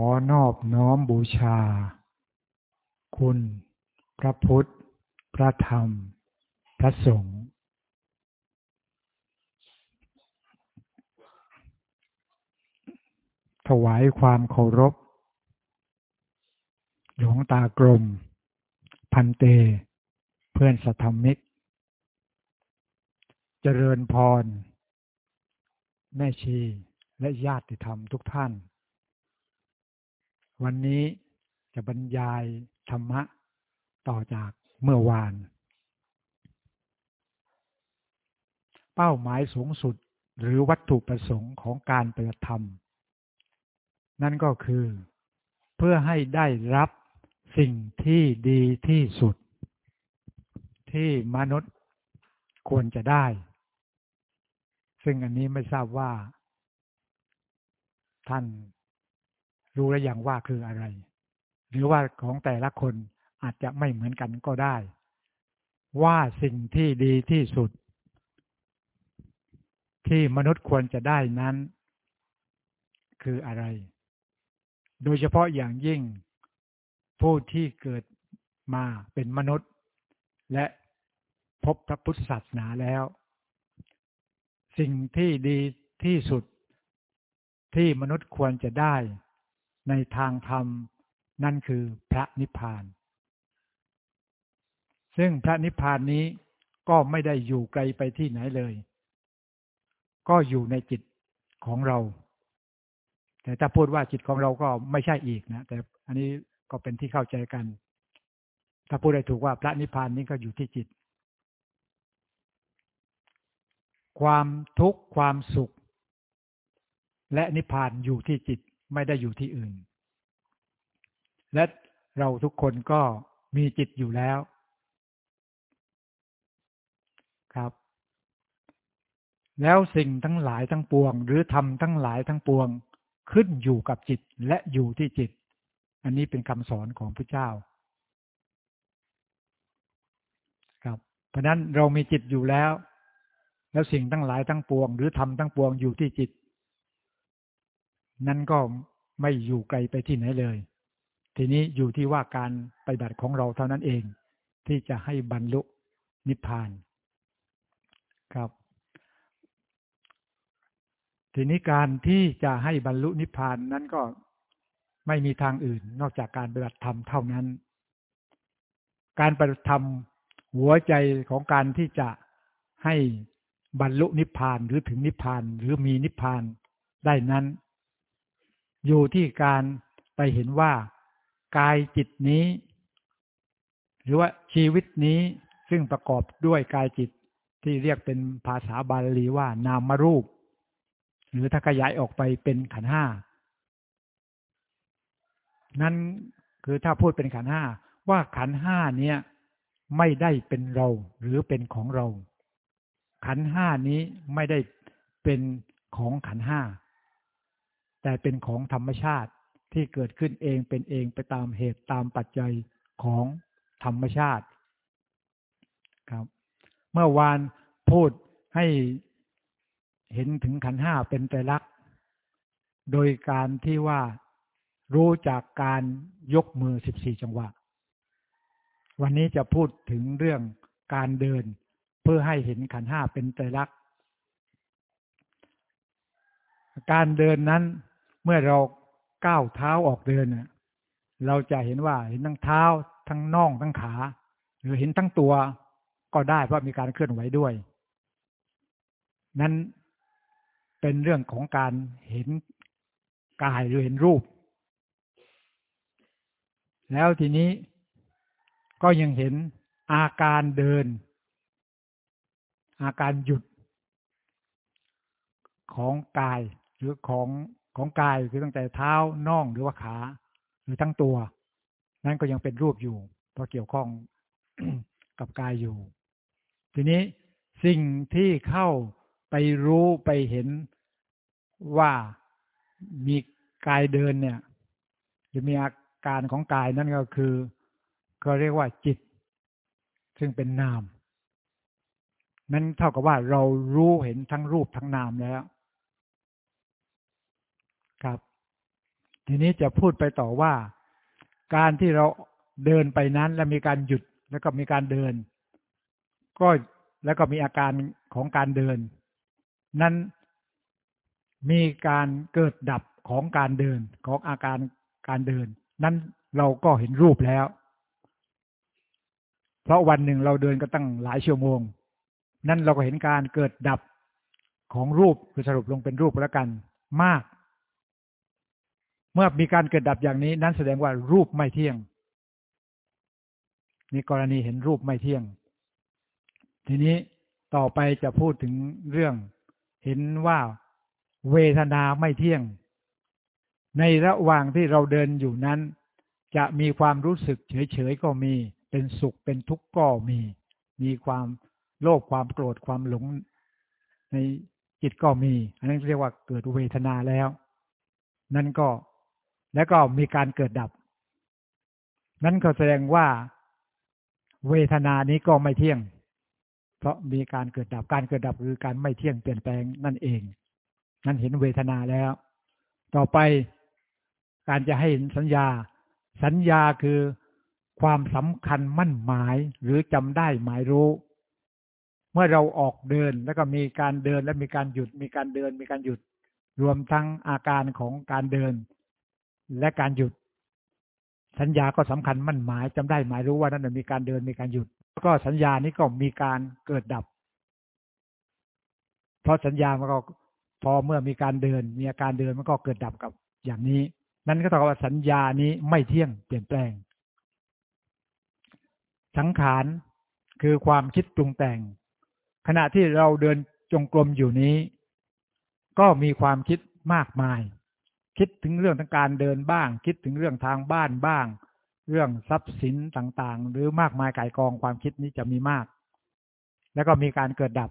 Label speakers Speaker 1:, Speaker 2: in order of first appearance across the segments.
Speaker 1: อนอบน้อมบูชา คุณ พระพุทธ พระธรรม พระสงฆ์ถวายความเคารพ หลวงตากรม พันเต เพื่อนสัทธมิก เจริญพร แม่ชีและญาติธรรมทุกท่าน วันนี้จะบรรยายธรรมะต่อจากเมื่อวาน เป้าหมายสูงสุดหรือวัตถุประสงค์ของการปฏิธรรม นั่นก็คือเพื่อให้ได้รับสิ่งที่ดีที่สุด ที่มนุษย์ควรจะได้ ซึ่งอันนี้ไม่ทราบว่า ท่าน รู้แล้วอย่างว่าคืออะไร หรือว่าของแต่ละคนอาจจะไม่เหมือนกันก็ได้ ว่าสิ่งที่ดีที่สุด ที่มนุษย์ควรจะได้นั้น คืออะไร โดยเฉพาะอย่างยิ่งผู้ที่เกิดมาเป็นมนุษย์ และพบพระพุทธศาสนาแล้ว สิ่งที่ดีที่สุดที่มนุษย์ควรจะได้ ในทางธรรมนั่นคือพระนิพพาน ซึ่งพระนิพพานนี้ก็ไม่ได้อยู่ไกลไปที่ไหนเลย ก็อยู่ในจิตของเรา แต่ถ้าพูดว่าจิตของเราก็ไม่ใช่อีกนะ แต่อันนี้ก็เป็นที่เข้าใจกัน ถ้าพูดได้ถูกว่าพระนิพพานนี้ก็อยู่ที่จิต ความทุกข์ความสุข และนิพพานอยู่ที่จิต ไม่ได้อยู่ที่อื่น และเราทุกคนก็มีจิตอยู่แล้ว ครับ แล้วสิ่งทั้งหลายทั้งปวง หรือทำทั้งหลายทั้งปวงขึ้นอยู่กับจิตและอยู่ที่จิต อันนี้เป็นคำสอนของพระเจ้า ครับ เพราะนั้นเรามีจิตอยู่แล้ว แล้วสิ่งทั้งหลายทั้งปวง หรือทำทั้งปวงอยู่ที่จิต นั่นก็ไม่อยู่ไกลไปที่ไหนเลย ทีนี้อยู่ที่ว่าการปฏิบัติของเราเท่านั้นเอง ที่จะให้บรรลุนิพพานครับ ทีนี้การที่จะให้บรรลุนิพพานนั้นก็ไม่มีทางอื่น นอกจากการปฏิบัติธรรมเท่านั้น การปฏิบัติธรรมหัวใจของการที่จะให้บรรลุนิพพานหรือถึงนิพพานหรือมีนิพพานได้นั้น อยู่ที่การไปเห็นว่ากายจิตนี้ หรือว่าชีวิตนี้ซึ่งประกอบด้วยกายจิตที่เรียกเป็นภาษาบาลีว่านามรูป หรือถ้าขยายออกไปเป็นขันห้านั่นคือถ้าพูดเป็นขันห้าว่าขันห้าเนี่ย ไม่ได้เป็นเราหรือเป็นของเรา ขันห้านี้ไม่ได้เป็นของขันห้า แต่เป็นของธรรมชาติที่เกิดขึ้นเองเป็นเองไปตามเหตุตามปัจจัยของธรรมชาติครับ เมื่อวานพูดให้เห็นถึงขันห้าเป็นไตรลักษณ์โดยการที่ว่ารู้จากการยกมือสิบสี่จังหวะ วันนี้จะพูดถึงเรื่องการเดินเพื่อให้เห็นขันห้าเป็นไตรลักษณ์การเดินนั้น เมื่อเราก้าวเท้าออกเดินเราจะเห็นว่าเห็นทั้งเท้าทั้งน่องทั้งขา หรือเห็นทั้งตัวก็ได้เพราะมีการเคลื่อนไหวด้วย นั้นเป็นเรื่องของการเห็นกายหรือเห็นรูป แล้วทีนี้ก็ยังเห็นอาการเดิน อาการหยุดของกายหรือของ ของกายคือตั้งแต่เท้าน่องหรือว่าขา หรือทั้งตัว นั่นก็ยังเป็นรูปอยู่เพราะเกี่ยวข้องกับกายอยู่ ทีนี้สิ่งที่เข้าไปรู้ไปเห็นว่ามีกายเดินเนี่ยจะมีอาการของกายนั่นก็คือก็เรียกว่าจิต ซึ่งเป็นนาม นั้นเท่ากับว่าเรารู้เห็นทั้งรูปทั้งนามแล้ว ครับ ทีนี้จะพูดไปต่อว่า การที่เราเดินไปนั้น แล้วมีการหยุดแล้วก็มีการเดิน ก็แล้วก็มีอาการของการเดิน นั้นมีการเกิดดับของการเดินของอาการการเดิน นั้นเราก็เห็นรูปแล้ว เพราะวันหนึ่งเราเดินก็ตั้งหลายชั่วโมง นั่นเราก็เห็นการเกิดดับของรูปคือสรุปลงเป็นรูปแล้วกัน มาก เมื่อมีการเกิดดับอย่างนี้ นั้นแสดงว่ารูปไม่เที่ยงนี่กรณีเห็นรูปไม่เที่ยง ทีนี้ต่อไปจะพูดถึงเรื่อง เห็นว่าเวทนาไม่เที่ยง ในระหว่างที่เราเดินอยู่นั้น จะมีความรู้สึกเฉยๆก็มี เป็นสุขเป็นทุกข์ก็มี มีความโลภความโกรธความหลง ในจิตก็มี อันนั้นเรียกว่าเกิดเวทนาแล้ว นั่นก็ แล้วก็มีการเกิดดับ นั่นก็แสดงว่าเวทนานี้ก็ไม่เที่ยง เพราะมีการเกิดดับ การเกิดดับคือการไม่เที่ยงเปลี่ยนแปลงนั่นเอง นั่นเห็นเวทนาแล้ว ต่อไปการจะให้เห็นสัญญา สัญญาคือความสำคัญมั่นหมายหรือจำได้หมายรู้ เมื่อเราออกเดินแล้วก็มีการเดินและมีการหยุด มีการเดิน มีการหยุด รวมทั้งอาการของการเดิน และการหยุด สัญญาก็สำคัญมั่นหมายจำได้หมายรู้ว่านั้นมีการเดินมีการหยุดก็สัญญานี้ก็มีการเกิดดับ เพราะสัญญามันก็พอเมื่อมีการเดิน มีอาการเดินมันก็เกิดดับกับอย่างนี้ นั้นก็ต้องว่าสัญญานี้ไม่เที่ยงเปลี่ยนแปลง สังขารคือความคิดปรุงแต่ง ขณะที่เราเดินจงกรมอยู่นี้ ก็มีความคิดมากมาย คิดถึงเรื่องทางการเดินบ้าง คิดถึงเรื่องทางบ้านบ้าง เรื่องทรัพย์สินต่างๆ หรือมากมายกายกองความคิดนี้จะมีมาก แล้วก็มีการเกิดดับ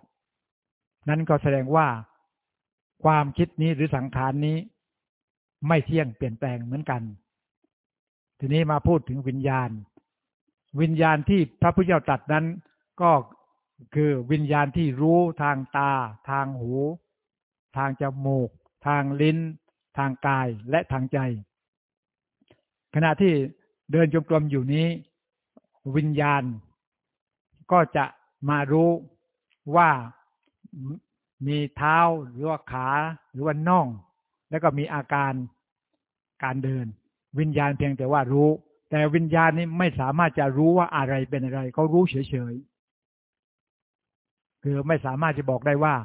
Speaker 1: นั่นก็แสดงว่าความคิดนี้หรือสังขารนี้ ไม่เที่ยงเปลี่ยนแปลงเหมือนกัน ทีนี้มาพูดถึงวิญญาณ วิญญาณที่พระพุทธเจ้าตรัสนั้น ก็คือวิญญาณที่รู้ทางตา ทางหู ทางจมูก ทางลิ้น ทางกายและทางใจ ขณะที่เดินจงกรมอยู่นี้ วิญญาณ ก็จะมารู้ว่ามีเท้าหรือว่าขาหรือว่าน่อง แล้วก็มีอาการการเดิน วิญญาณเพียงแต่ว่ารู้ แต่วิญญาณนี้ไม่สามารถจะรู้ว่าอะไรเป็นอะไรเขารู้เฉยๆคือไม่สามารถจะบอกได้ว่า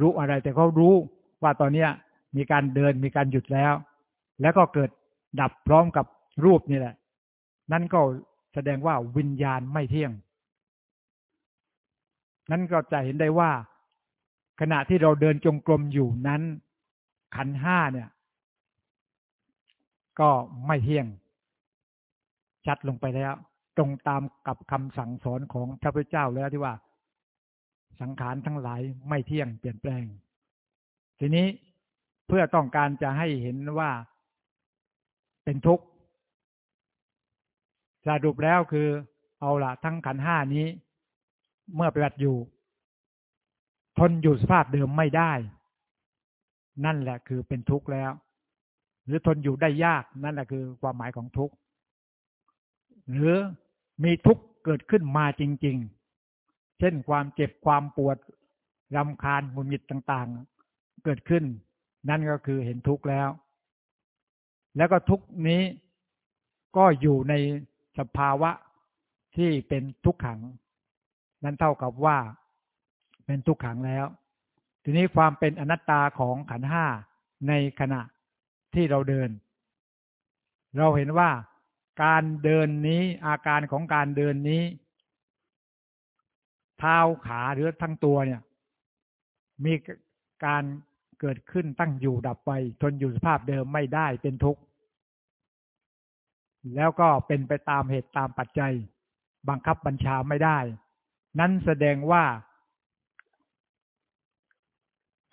Speaker 1: รู้อะไรแต่เขารู้ว่าตอนเนี้ย มีการเดินมีการหยุดแล้ว แล้วก็เกิดดับพร้อมกับรูปนี่แหละ นั่นก็แสดงว่าวิญญาณไม่เที่ยง นั่นก็จะเห็นได้ว่า ขณะที่เราเดินจงกรมอยู่นั้น ขันห้าเนี่ย ก็ไม่เที่ยง ชัดลงไปแล้ว ตรงตามกับคำสั่งสอนของพระพุทธเจ้าแล้วที่ว่า สังขารทั้งหลายไม่เที่ยงเปลี่ยนแปลง ทีนี้ เพื่อต้องการจะให้เห็นว่าเป็นทุกข์สรุปแล้วคือ เอาละทั้งขันห้านี้ เมื่อปฏิบัติอยู่ ทนอยู่สภาพเดิมไม่ได้ นั่นแหละคือเป็นทุกข์แล้ว หรือทนอยู่ได้ยากนั่นแหละคือความหมายของทุกข์หรือมีทุกข์เกิดขึ้นมาจริง ๆ เช่นความเจ็บความปวดรำคาญหงุดหงิดต่าง ๆ เกิดขึ้น นั่นก็คือเห็นทุกข์แล้ว แล้วก็ทุกนี้ก็อยู่ในสภาวะที่เป็นทุกขัง นั่นเท่ากับว่าเป็นทุกขังแล้ว ทีนี้ความเป็นอนัตตาของขันห้าในขณะที่เราเดิน เราเห็นว่าการเดินนี้อาการของการเดินนี้ เท้าขาหรือทั้งตัวเนี่ย มีการ เกิดขึ้นตั้งอยู่ดับไป ทนอยู่สภาพเดิมไม่ได้เป็นทุกข์ แล้วก็เป็นไปตามเหตุตามปัจจัย บังคับบัญชาไม่ได้ นั้นแสดงว่า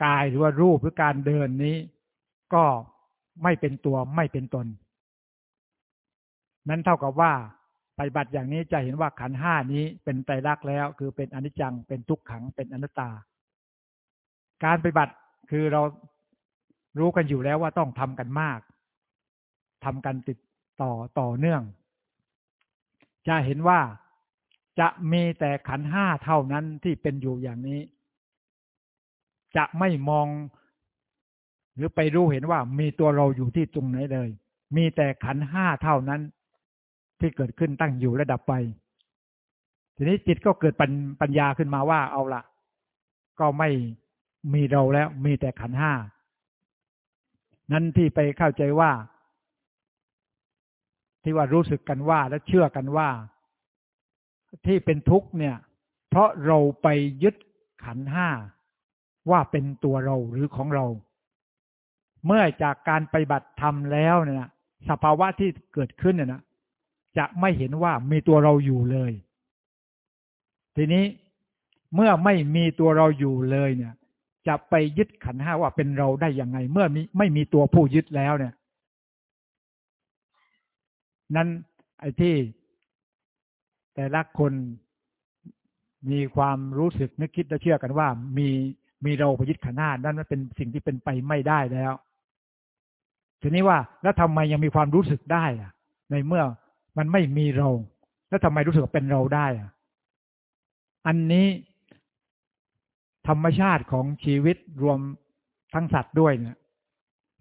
Speaker 1: กายหรือว่ารูปหรือการเดินนี้ ก็ไม่เป็นตัวไม่เป็นตน นั้นเท่ากับว่าปฏิบัติอย่างนี้จะเห็นว่าขันห้านี้เป็นไตรลักษณ์แล้ว คือเป็นอนิจจังเป็นทุกขังเป็นอนัตตา การปฏิบัติ คือเรารู้กันอยู่แล้วว่าต้องทำกันมากทำกันติดต่อต่อเนื่อง จะเห็นว่าจะมีแต่ขันห้าเท่านั้นที่เป็นอยู่อย่างนี้ จะไม่มอง หรือไปรู้เห็นว่ามีตัวเราอยู่ที่ตรงไหนเลย มีแต่ขันห้าเท่านั้น ที่เกิดขึ้นตั้งอยู่ระดับไป ทีนี้จิตก็เกิดปัญญาขึ้นมาว่าเอาละก็ไม่ มีเราแล้วมีแต่ขันห้า นั้นที่ไปเข้าใจว่า ที่ว่ารู้สึกกันว่าและเชื่อกันว่า ที่เป็นทุกข์เนี่ย เพราะเราไปยึดขันห้าว่าเป็นตัวเราหรือของเรา เมื่อจากการปฏิบัติธรรมแล้วเนี่ยสภาวะที่เกิดขึ้นเนี่ยนะจะไม่เห็นว่ามีตัวเราอยู่เลย ทีนี้เมื่อไม่มีตัวเราอยู่เลยเนี่ย จะไปยึดขันห้าว่าเป็นเราได้ยังไง เมื่อมีไม่มีตัวผู้ยึดแล้วเนี่ย นั้นไอ้ที่ แต่ละคนมีความรู้สึกนึกคิดและเชื่อกันว่า มีมีเราไปยึดขันห้านั่นเป็นสิ่งที่เป็นไปไม่ได้แล้วทีนี้ว่าแล้วทำไมยังมีความรู้สึกได้อะในเมื่อมันไม่มีเรา แล้วทำไมรู้สึกเป็นเราได้อะอันนี้ ธรรมชาติของชีวิตรวมทั้งสัตว์ด้วยเนี่ย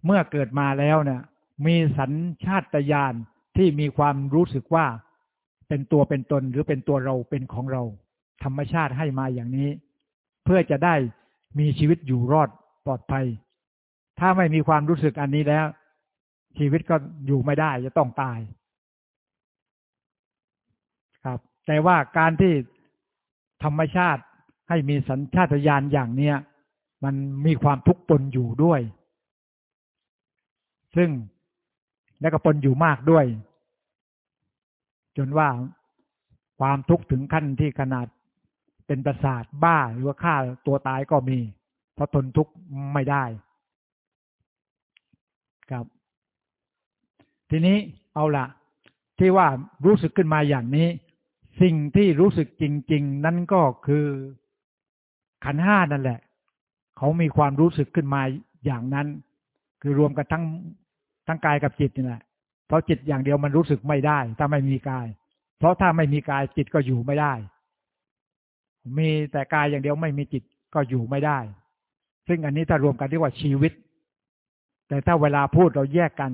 Speaker 1: เมื่อเกิดมาแล้วเนี่ย มีสัญชาตญาณที่มีความรู้สึกว่าเป็นตัวเป็นตนหรือเป็นตัวเราเป็นของเรา ธรรมชาติให้มาอย่างนี้ เพื่อจะได้มีชีวิตอยู่รอดปลอดภัย ถ้าไม่มีความรู้สึกอันนี้แล้ว ชีวิตก็อยู่ไม่ได้จะต้องตาย ครับ แต่ว่าการที่ธรรมชาติ ให้มีสัญชาตญาณอย่างเนี้ยมันมีความทุกข์ปนอยู่ด้วย ซึ่งและก็ปนอยู่มากด้วย จนว่าความทุกข์ถึงขั้นที่ขนาดเป็นประสาทบ้าหรือว่าฆ่าตัวตายก็มี เพราะทนทุกข์ไม่ได้ ครับ ทีนี้เอาละที่ว่ารู้สึกขึ้นมาอย่างนี้ สิ่งที่รู้สึกจริง ๆ นั่นก็คือ ขันห้านั่นแหละ เขามีความรู้สึกขึ้นมาอย่างนั้น คือรวมกันทั้งทั้งกายกับจิตนี่แหละเพราะจิตอย่างเดียวมันรู้สึกไม่ได้ ถ้าไม่มีกาย เพราะถ้าไม่มีกายจิตก็อยู่ไม่ได้ มีแต่กายอย่างเดียวไม่มีจิตก็อยู่ไม่ได้ ซึ่งอันนี้ถ้ารวมกันเรียกว่าชีวิต แต่ถ้าเวลาพูดเราแยกกัน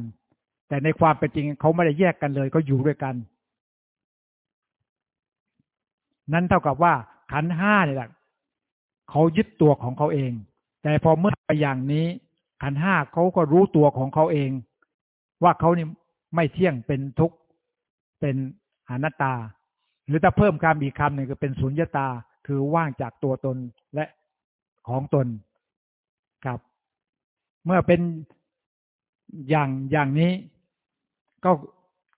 Speaker 1: แต่ในความเป็นจริงเขาไม่ได้แยกกันเลยก็อยู่ด้วยกัน นั่นเท่ากับว่าขันห้าเนี่ยแหละ เขายึดตัวของเขาเอง แต่พอเมื่อไปอย่างนี้ขันห้าเขาก็รู้ตัวของเขาเอง ว่าเขานี่ไม่เที่ยงเป็นทุกข์เป็นอนัตตา หรือถ้าเพิ่มคำอีกคำหนึ่งก็เป็นสุญญตาคือว่างจากตัวตนและของตนครับ เมื่อเป็นอย่างอย่างนี้ ก็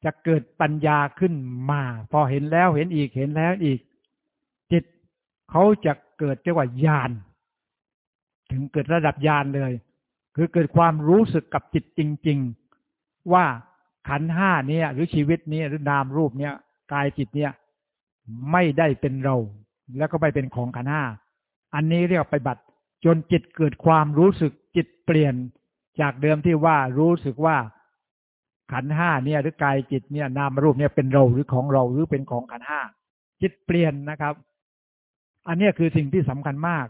Speaker 1: จะเกิดปัญญาขึ้นมา พอเห็นแล้วเห็นอีกเห็นแล้วอีก จิตเขาจะ เกิดเรียกว่าญาณถึงเกิดระดับญาณเลย คือเกิดความรู้สึกกับจิตจริง ๆ ว่าขันห้าเนี่ย หรือชีวิตนี้หรือนามรูปเนี่ยกายจิตเนี่ย ไม่ได้เป็นเรา แล้วก็ไม่เป็นของขันห้าอันนี้เรียกไปบัติจนจิตเกิดความรู้สึกจิตเปลี่ยนจากเดิมที่ว่ารู้สึกว่าขันห้าเนี่ย หรือกายจิตเนี่ยนามรูปเนี่ยเป็นเราหรือของเราหรือเป็นของขันห้าจิตเปลี่ยนนะครับ อันนี้คือสิ่งที่สำคัญมาก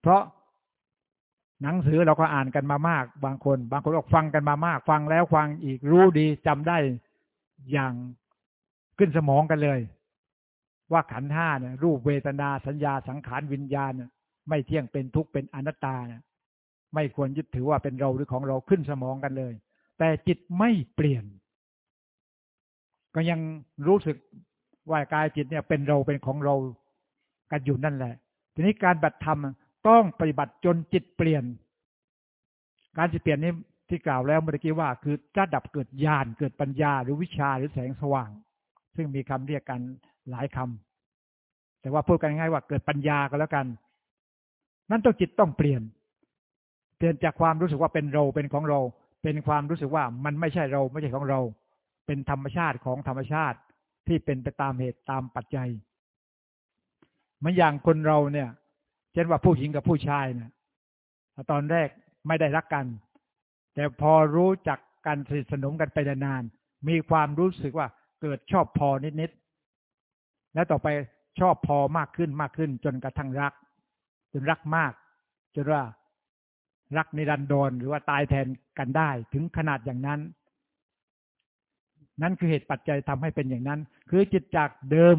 Speaker 1: เพราะหนังสือเราก็อ่านกันมามาก บางคน บางคนก็ฟังกันมามาก ฟังแล้วฟังอีกรู้ดีจำได้อย่างขึ้นสมองกันเลย ว่าขันห้าเนี่ย รูปเวทนาสัญญาสังขารวิญญาณไม่เที่ยงเป็นทุกข์เป็นอนัตตาเนี่ยไม่ควรยึดถือว่าเป็นเราหรือของเราขึ้นสมองกันเลย แต่จิตไม่เปลี่ยน ก็ยังรู้สึกว่ากายจิตเนี่ยเป็นเราเป็นของเรา กันอยู่นั่นแหละ ทีนี้การบัตรธรรมต้องปฏิบัติจนจิตเปลี่ยน การจิตเปลี่ยนนี้ที่กล่าวแล้วเมื่อกี้ว่า คือจะดับเกิดญาณเกิดปัญญาหรือวิชาหรือแสงสว่าง ซึ่งมีคำเรียกกันหลายคำแต่ว่าพูดกันง่ายว่าเกิดปัญญาก็แล้วกัน นั่นต้องจิตต้องเปลี่ยน เปลี่ยนจากความรู้สึกว่าเป็นเราเป็นของเรา เป็นความรู้สึกว่ามันไม่ใช่เราไม่ใช่ของเรา เป็นธรรมชาติของธรรมชาติที่เป็นไปตามเหตุตามปัจจัย มันอย่างคนเราเนี่ย เช่นว่าผู้หญิงกับผู้ชายเนี่ยตอนแรกไม่ได้รักกัน แต่พอรู้จักกันสนิทสนมกันไปนาน มีความรู้สึกว่าเกิดชอบพอนิดๆแล้วต่อไปชอบพอมากขึ้นมากขึ้น จนกระทั่งรัก จนรักมาก จนว่ารักนิรันดรหรือว่าตายแทนกันได้ถึงขนาดอย่างนั้น นั่นคือเหตุปัจจัยทำให้เป็นอย่างนั้น คือจิตจากเดิม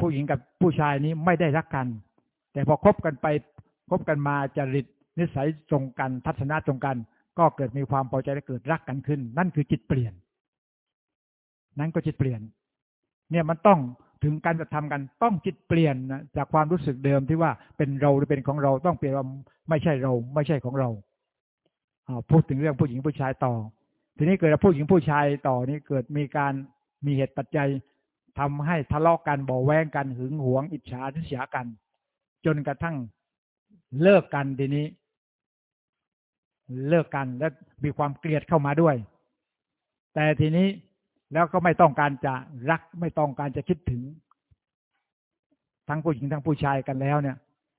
Speaker 1: ผู้หญิงกับผู้ชายนี้ไม่ได้รักกัน แต่พอคบกันไปคบกันมาจริตนิสัยตรงกันทัศนะตรงกัน ก็เกิดมีความพอใจและเกิดรักกันขึ้น นั่นคือจิตเปลี่ยน นั่นก็จิตเปลี่ยน เนี่ยมันต้องถึงการกระทำกันต้องจิตเปลี่ยนนะจากความรู้สึกเดิมที่ว่าเป็นเราหรือเป็นของเราต้องเปลี่ยนว่าไม่ใช่เรา ไม่ใช่ของเราพูดถึงเรื่องผู้หญิงผู้ชายต่อ ทีนี้เกิดผู้หญิงผู้ชายต่อนี้เกิดมีการมีเหตุปัจจัย ทำให้ทะเลาะกันบ่แวงกันหึงหวงอิจฉาทิษยากัน จนกระทั่งเลิกกันทีนี้ เลิกกันและมีความเกลียดเข้ามาด้วย แต่ทีนี้แล้วก็ไม่ต้องการจะรักไม่ต้องการจะคิดถึง ทั้งผู้หญิงทั้งผู้ชายกันแล้วเนี่ย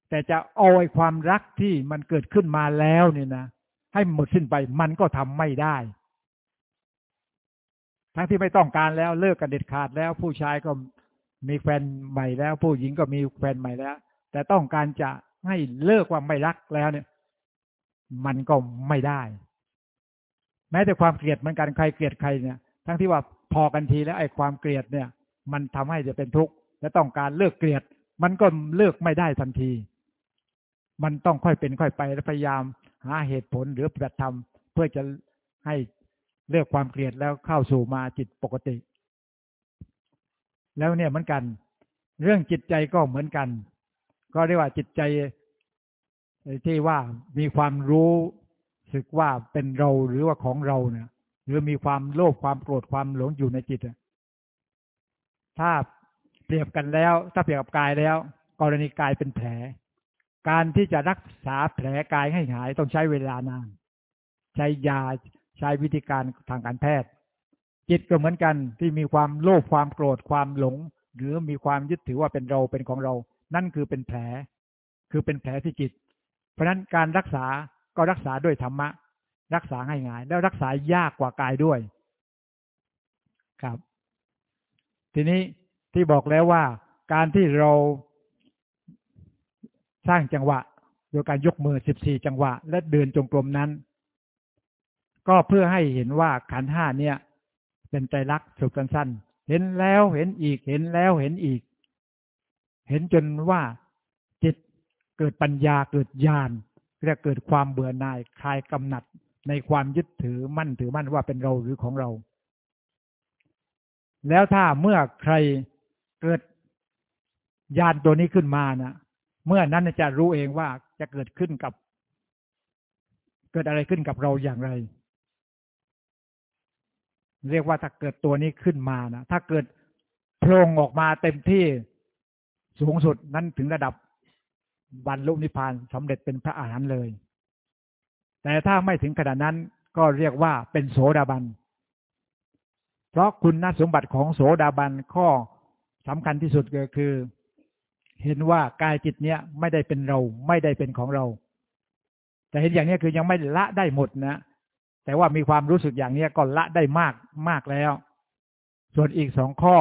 Speaker 1: แต่จะเอาไอ้ความรักที่มันเกิดขึ้นมาแล้วเนี่ยนะให้หมดสิ้นไปมันก็ทำไม่ได้ ทั้งที่ไม่ต้องการแล้วเลิกกันเด็ดขาดแล้ว ผู้ชายก็มีแฟนใหม่แล้ว ผู้หญิงก็มีแฟนใหม่แล้ว แต่ต้องการจะให้เลิกว่าไม่รักแล้วเนี่ย มันก็ไม่ได้ แม้แต่ความเกลียดเหมือนกันใครเกลียดใครเนี่ย ทั้งที่ว่าพอกันทีแล้วไอ้ความเกลียดเนี่ย มันทำให้จะเป็นทุกข์และต้องการเลิกเกลียด มันก็เลิกไม่ได้ทันที มันต้องค่อยเป็นค่อยไปและพยายาม หาเหตุผลหรือปฏิบัติธรรม เพื่อจะให้ เลิกความเกลียดแล้วเข้าสู่มาจิตปกติ แล้วเนี่ยเหมือนกัน เรื่องจิตใจก็เหมือนกัน ก็เรียกว่าจิตใจที่ว่ามีความรู้สึกว่าเป็นเราหรือว่าของเราเนี่ย หรือมีความโลภความโกรธความหลงอยู่ในจิตถ้าเปรียบกันแล้ว ถ้าเปรียบกับกายแล้ว กรณีกายเป็นแผล การที่จะรักษาแผลกายให้หายต้องใช้เวลานาน ใช้ยา ใช้วิธีการทางการแพทย์ จิตก็เหมือนกันที่มีความโลภความโกรธความหลง หรือมีความยึดถือว่าเป็นเราเป็นของเรา นั่นคือเป็นแผล คือเป็นแผลที่จิต เพราะนั้นการรักษาก็รักษาด้วยธรรมะ รักษาง่ายๆแล้วรักษายากกว่ากายด้วย ครับ ทีนี้ที่บอกแล้วว่า การที่เราสร้างจังหวะ โดยการยกมือสิบสี่จังหวะ และเดินจงกรมนั้น ก็เพื่อให้เห็นว่าขันห้าเนี่ย เป็นใจรักสุดสั้นๆเห็นแล้วเห็นอีกเห็นแล้วเห็นอีก เห็นจนว่าจิตเกิดปัญญาเกิดญาณจะเกิดความเบื่อหน่ายคลายกำหนัดในความยึดถือมั่นถือมั่นว่าเป็นเราหรือของเรา แล้วถ้าเมื่อใครเกิดญาณตัวนี้ขึ้นมานะเมื่อนั้นจะรู้เองว่าจะเกิดขึ้นกับ เกิดอะไรขึ้นกับเราอย่างไร เรียกว่าถ้าเกิดตัวนี้ขึ้นมานะถ้าเกิดโพรงออกมาเต็มที่สูงสุดนั้นถึงระดับบรรลุนิพพานสำเร็จเป็นพระอาหารหันต์เลย แต่ถ้าไม่ถึงขนาดนั้นก็เรียกว่าเป็นโสดาบัน เพราะคุณนสมบัติของโสดาบันข้อสำคัญที่สุดก็คือ เห็นว่ากายจิตเนี้ยไม่ได้เป็นเราไม่ได้เป็นของเรา แต่เห็นอย่างนี้คือยังไม่ละได้หมดนะ แต่ว่ามีความรู้สึกอย่างนี้ก็ละได้มากมากแล้ว ส่วนอีกสองข้อ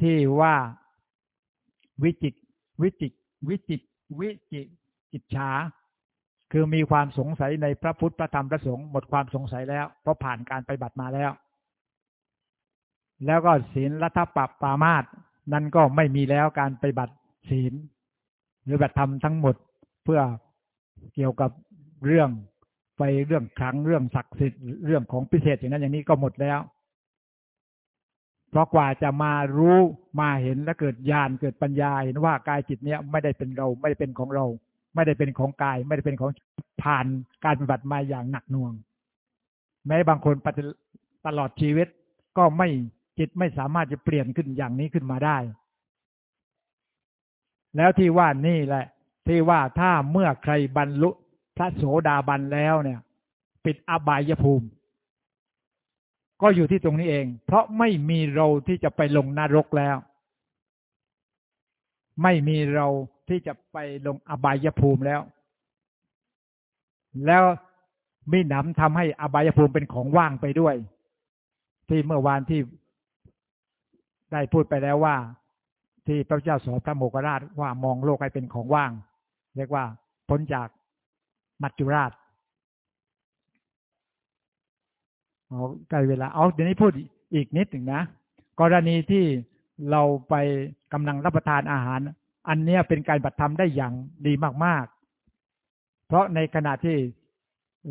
Speaker 1: ที่ว่าวิจิต วิจิต วิจิต วิจิตจิตฉาคือมีความสงสัยในพระพุทธพระธรรมพระสงฆ์หมดความสงสัยแล้ว เพราะผ่านการไปบัติมาแล้ว แล้วก็ศีลรัฐปรปามาตนั่นก็ไม่มีแล้วการไปบัติศีล หรือบัติธรรมทั้งหมดเพื่อเกี่ยวกับเรื่อง ไปเรื่องครั้งเรื่องศักดิ์สิทธิ์เรื่องของพิเศษอย่างนั้นอย่างนี้ก็หมดแล้ว เพราะกว่าจะมารู้มาเห็นและเกิดญาณเกิดปัญญาเห็นว่ากายจิตเนี้ยไม่ได้เป็นเราไม่ได้เป็นของเรา ไม่ได้เป็นของกาย ไม่ได้เป็นของผ่านการปฏิบัติมาอย่างหนักหน่วง แม้บางคนปฏิตลอดชีวิตก็ไม่จิตไม่สามารถจะเปลี่ยนขึ้นอย่างนี้ขึ้นมาได้ แล้วที่ว่านี่แหละ ที่ว่าถ้าเมื่อใครบรรลุ พระโสดาบันแล้วเนี่ย ปิดอบายภูมิ ก็อยู่ที่ตรงนี้เอง เพราะไม่มีเราที่จะไปลงนรกแล้ว ไม่มีเราที่จะไปลงอบายภูมิแล้ว แล้วมีหนำทำให้อบายภูมิเป็นของว่างไปด้วย ที่เมื่อวานที่ได้พูดไปแล้วว่า ที่พระเจ้าสอนพระโมกขราชว่ามองโลกให้เป็นของว่าง เรียกว่าพ้นจาก มัจจุราชเอาใกล้เวลาเอาเดี๋ยวนี้พูดอีกนิดหนึ่งนะ กรณีที่เราไปกำลังรับประทานอาหาร อันเนี้ยเป็นการบัตรทำได้อย่างดีมาก ๆ เพราะในขณะที่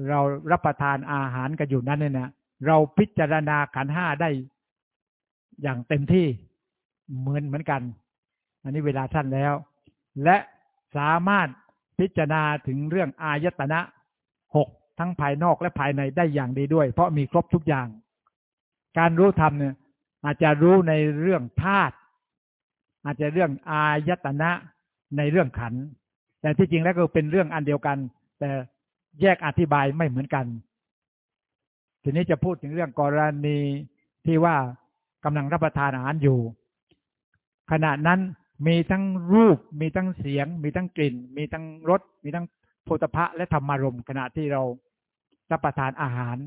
Speaker 1: เรารับประทานอาหารกันอยู่นั้นเนี่ยนะเราพิจารณาขันห้าได้อย่างเต็มที่เหมือนเหมือนกัน อันนี้เวลาท่านแล้ว และสามารถ พิจารณาถึงเรื่องอายตนะหกทั้งภายนอกและภายในได้อย่างดีด้วย เพราะมีครบทุกอย่าง การรู้ธรรมเนี่ย อาจจะรู้ในเรื่องธาตุอาจจะเรื่องอายตนะในเรื่องขัน แต่ที่จริงแล้วก็เป็นเรื่องอันเดียวกัน แต่แยกอธิบายไม่เหมือนกัน ทีนี้จะพูดถึงเรื่องกรณีที่ว่ากำลังรับประทานอาหารอยู่ ขณะนั้น มีทั้งรูป มีทั้งเสียง มีทั้งกลิ่น มีทั้งรส มีทั้งโพธพะและธรรมารมขณะที่เรารับประทานอาหาร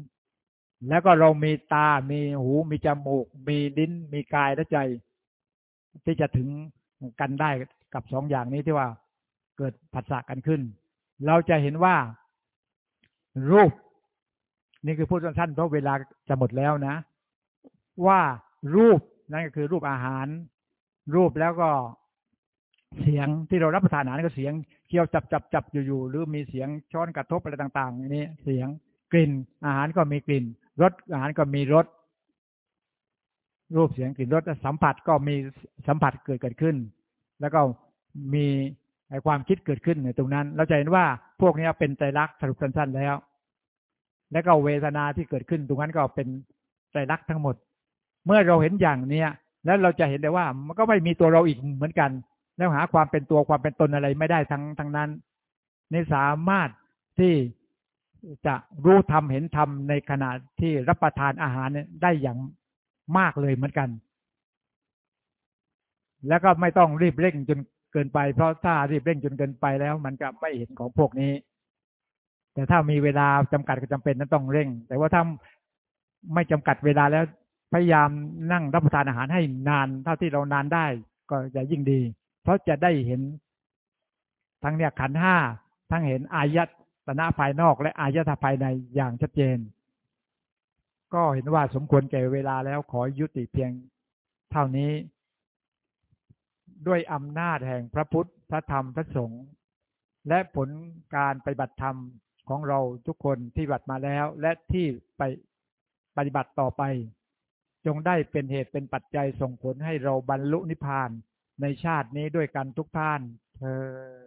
Speaker 1: แล้วก็เรามีตา มีหู มีจมูก มีลิ้น มีกายและใจ ที่จะถึงกันได้กับสองอย่างนี้ที่ว่าเกิดผัสสะกันขึ้น เราจะเห็นว่า รูป นี่คือพูดสั้นๆเพราะเวลาจะหมดแล้วนะ ว่ารูปนั่นก็คือรูปอาหาร รูปแล้วก็ เสียงที่เรารับประทานอาหารก็เสียงเคี้ยวจับจับจับอยู่ๆหรือมีเสียงช้อนกระทบอะไรต่างๆนี้เสียงกลิ่น อาหารก็มีกลิ่นรสอาหารก็มีรสรูปเสียงกลิ่นรสสัมผัสก็มีสัมผัสเกิดเกิดขึ้น แล้วก็มีความคิดเกิดขึ้นในตรงนั้น เราจะเห็นว่าพวกนี้เป็นใจรักสรุปสั้นๆแล้ว แล้วก็เวทนาที่เกิดขึ้นตรงนั้นก็เป็นใจรักทั้งหมด เมื่อเราเห็นอย่างเนี้ยแล้วเราจะเห็นได้ว่ามันก็ไม่มีตัวเราอีกเหมือนกัน แล้วหาความเป็นตัวความเป็นตนอะไรไม่ได้ทั้งทั้งนั้นนี่สามารถที่จะรู้ทำเห็นทำในขณะที่รับประทานอาหารได้อย่างมากเลยเหมือนกัน แล้วก็ไม่ต้องรีบเร่งจนเกินไป เพราะถ้ารีบเร่งจนเกินไปแล้ว มันจะไม่เห็นของพวกนี้ แต่ถ้ามีเวลาจำกัดก็จำเป็นนั้นต้องเร่ง แต่ว่าถ้าไม่จำกัดเวลาแล้วพยายามนั่งรับประทานอาหารให้นาน เท่าที่เรานานได้ก็จะยิ่งดี เพราะจะได้เห็นทั้งเนี่ยขันห้าทั้งเห็นอายตนะภายนอกและอายตนะภายในอย่างชัดเจน ก็เห็นว่าสมควรแก่เวลาแล้วขอยุติเพียงเท่านี้ ด้วยอำนาจแห่งพระพุทธพระธรรมพระสงฆ์และผลการปฏิบัติธรรมของเราทุกคนที่บัติมาแล้ว และที่ไปปฏิบัติต่อไป จงได้เป็นเหตุเป็นปัจจัยส่งผลให้เราบรรลุนิพพาน ในชาตินี้ด้วยกันทุกท่านเธอ